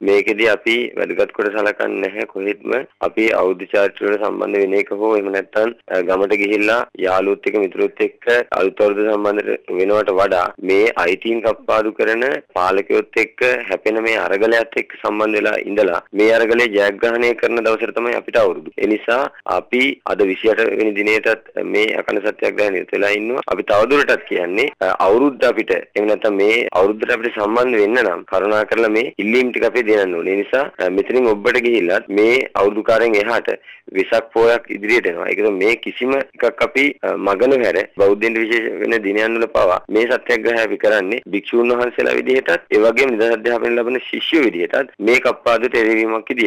මේකෙදි අපි වැදගත් කොට සලකන්නේ නැහැ කොහෙත්ම අපි අවුරුදු චාරිත්‍රයට සම්බන්ධ වෙන එක හෝ එහෙම නැත්නම් ගමට ගිහිල්ලා යාළුවොත් එක්ක මිතුරුත් එක්ක අලුත් අවුරුදු සම්බන්ධ වෙනවට වඩා මේ අයිතීන් කප්පාදු කරන පාලකයොත් එක්ක හැපෙන මේ අරගලයත් එක්ක සම්බන්ධ වෙලා ඉඳලා මේ අරගලේ ජයග්‍රහණය කරන දවසට තමයි අපිට අවුරුදු. ඒ නිසා අපි අද 28 වෙනි දිනේටත් මේ අකන සත්‍යග්‍රහණය නිරත වෙලා ඉන්නවා. අපි තවදුරටත් කියන්නේ අවුරුද්ද අපිට එහෙම නැත්නම් මේ අවුරුද්දට අපිට සම්බන්ධ වෙන්න නම් කරුණාකරලා මේ ඉල්ලීම් ටික අපි දෙන්න ඕනේ. ඒ නිසා මෙතනින් ඔබට ගිහිල්ලා මේ අවුරුදු කාරෙන් එහාට වෙසක් පෝයක් ඉදිරියට එනවා. ඒක මේ කිසිම එකක් අපි මගන හැර බෞද්ධයන්ට විශේෂ වෙන දිනයන් වල පවා මේ සත්‍යග්‍රහය අපි කරන්නේ භික්ෂුන් වහන්සේලා විදිහටත් ඒ වගේම නිදහස් අධ්‍යාපනය ලබන ශිෂ්‍යයෝ විදිහටත් මේ කප්පාදුට එරෙවීමක් විදිහට